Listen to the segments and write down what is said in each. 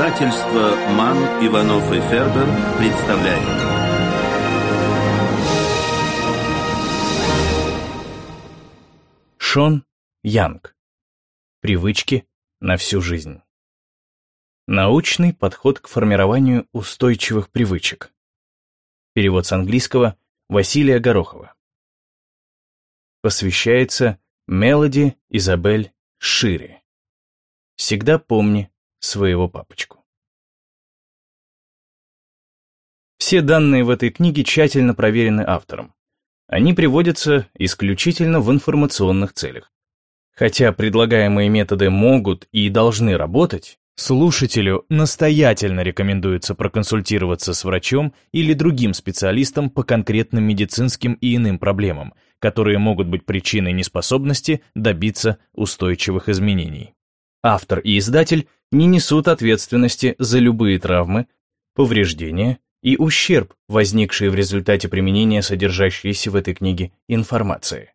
Издательство «Ман, Иванов и Фербер» представляет. Шон Янг. Привычки на всю жизнь. Научный подход к формированию устойчивых привычек. Перевод с английского Василия Горохова. Посвящается Мелоди Изабель Шире. Всегда помни своего папочку. Все данные в этой книге тщательно проверены автором. Они приводятся исключительно в информационных целях. Хотя предлагаемые методы могут и должны работать, слушателю настоятельно рекомендуется проконсультироваться с врачом или другим специалистом по конкретным медицинским и иным проблемам, которые могут быть причиной неспособности добиться устойчивых изменений. Автор и издатель не несут ответственности за любые травмы, повреждения и ущерб, возникший в результате применения содержащейся в этой книге информации.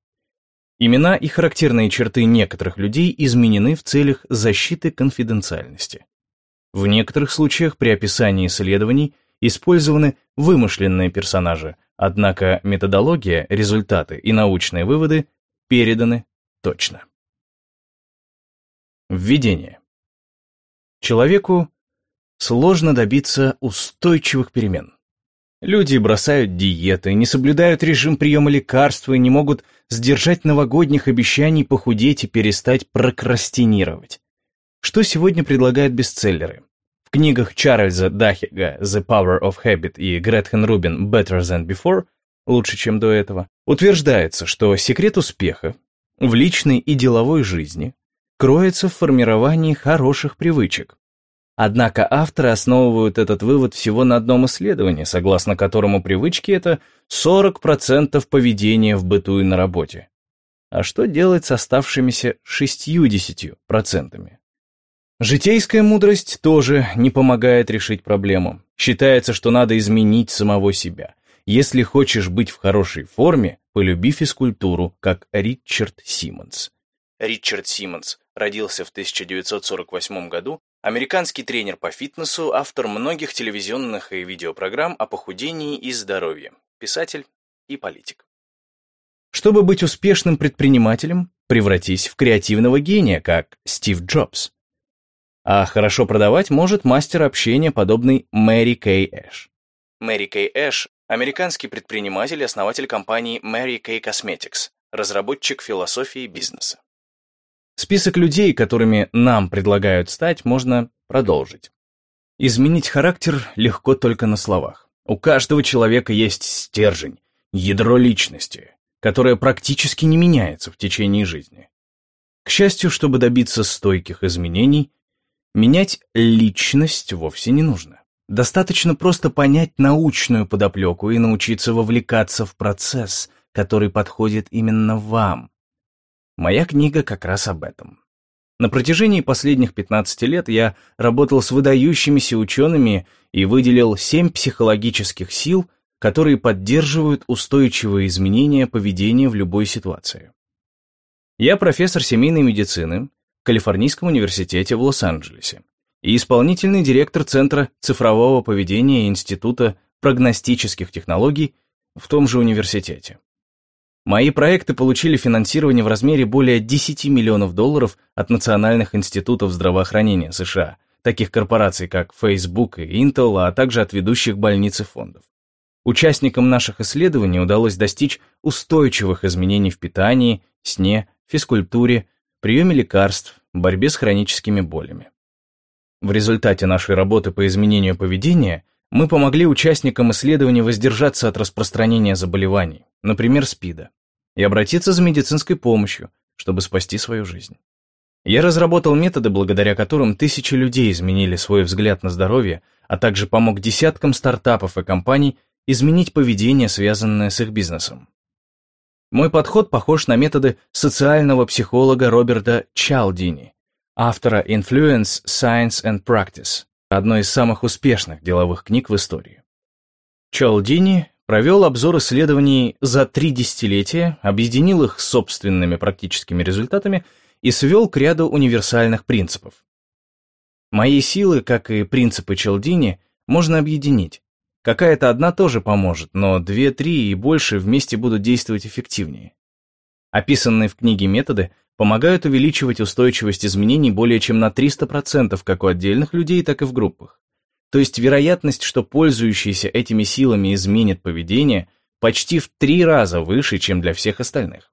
Имена и характерные черты некоторых людей изменены в целях защиты конфиденциальности. В некоторых случаях при описании исследований использованы вымышленные персонажи, однако методология, результаты и научные выводы переданы точно. Введение. Человеку сложно добиться устойчивых перемен. Люди бросают диеты, не соблюдают режим приема лекарств и не могут сдержать новогодних обещаний похудеть и перестать прокрастинировать. Что сегодня предлагают бестселлеры? В книгах Чарльза Дахига «The Power of Habit» и Гретхен Рубин «Better Than Before» лучше, чем до этого, утверждается, что секрет успеха в личной и деловой жизни кроется в формировании хороших привычек. Однако авторы основывают этот вывод всего на одном исследовании, согласно которому привычки — это 40% поведения в быту и на работе. А что делать с оставшимися 60%? Житейская мудрость тоже не помогает решить проблему. Считается, что надо изменить самого себя. Если хочешь быть в хорошей форме, полюби физкультуру, как Ричард Симмонс. Ричард Симмонс родился в 1948 году Американский тренер по фитнесу, автор многих телевизионных и видеопрограмм о похудении и здоровье, писатель и политик. Чтобы быть успешным предпринимателем, превратись в креативного гения, как Стив Джобс. А хорошо продавать может мастер общения, подобный Мэри Кей Эш. Мэри Кей Эш – американский предприниматель и основатель компании Mary Kay Cosmetics, разработчик философии бизнеса. Список людей, которыми нам предлагают стать, можно продолжить. Изменить характер легко только на словах. У каждого человека есть стержень, ядро личности, которое практически не меняется в течение жизни. К счастью, чтобы добиться стойких изменений, менять личность вовсе не нужно. Достаточно просто понять научную подоплеку и научиться вовлекаться в процесс, который подходит именно вам, Моя книга как раз об этом. На протяжении последних 15 лет я работал с выдающимися учеными и выделил 7 психологических сил, которые поддерживают устойчивые изменения поведения в любой ситуации. Я профессор семейной медицины в Калифорнийском университете в Лос-Анджелесе и исполнительный директор Центра цифрового поведения Института прогностических технологий в том же университете. Мои проекты получили финансирование в размере более 10 миллионов долларов от национальных институтов здравоохранения США, таких корпораций, как Facebook и Intel, а также от ведущих больниц и фондов. Участникам наших исследований удалось достичь устойчивых изменений в питании, сне, физкультуре, приеме лекарств, борьбе с хроническими болями. В результате нашей работы по изменению поведения мы помогли участникам исследований воздержаться от распространения заболеваний, например, СПИДа, и обратиться за медицинской помощью, чтобы спасти свою жизнь. Я разработал методы, благодаря которым тысячи людей изменили свой взгляд на здоровье, а также помог десяткам стартапов и компаний изменить поведение, связанное с их бизнесом. Мой подход похож на методы социального психолога Роберта Чалдини, автора Influence, Science and Practice, одной из самых успешных деловых книг в истории. Чалдини провел обзор исследований за три десятилетия, объединил их с собственными практическими результатами и свел к ряду универсальных принципов. Мои силы, как и принципы Челдини, можно объединить. Какая-то одна тоже поможет, но две-три и больше вместе будут действовать эффективнее. Описанные в книге методы помогают увеличивать устойчивость изменений более чем на 300% как у отдельных людей, так и в группах. То есть вероятность, что пользующиеся этими силами изменят поведение, почти в три раза выше, чем для всех остальных.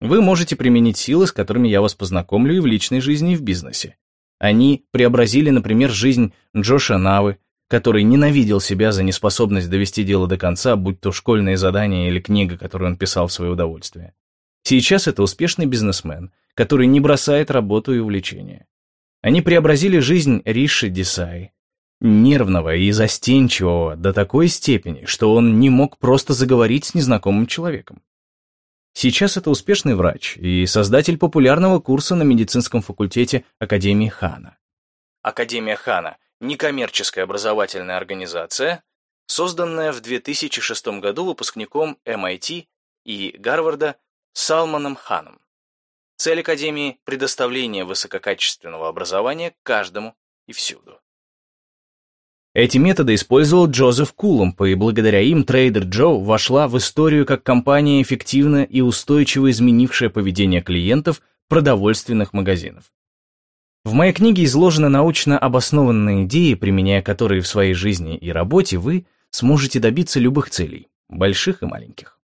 Вы можете применить силы, с которыми я вас познакомлю и в личной жизни, и в бизнесе. Они преобразили, например, жизнь Джоша Навы, который ненавидел себя за неспособность довести дело до конца, будь то школьные задания или книга, которую он писал в свое удовольствие. Сейчас это успешный бизнесмен, который не бросает работу и увлечения. Они преобразили жизнь Риши Десай, нервного и застенчивого до такой степени, что он не мог просто заговорить с незнакомым человеком. Сейчас это успешный врач и создатель популярного курса на медицинском факультете Академии Хана. Академия Хана – некоммерческая образовательная организация, созданная в 2006 году выпускником MIT и Гарварда Салманом Ханом. Цель Академии – предоставление высококачественного образования каждому и всюду. Эти методы использовал Джозеф Куломб, и благодаря им Trader Joe вошла в историю как компания, эффективно и устойчиво изменившая поведение клиентов продовольственных магазинов. В моей книге изложены научно обоснованные идеи, применяя которые в своей жизни и работе вы сможете добиться любых целей, больших и маленьких.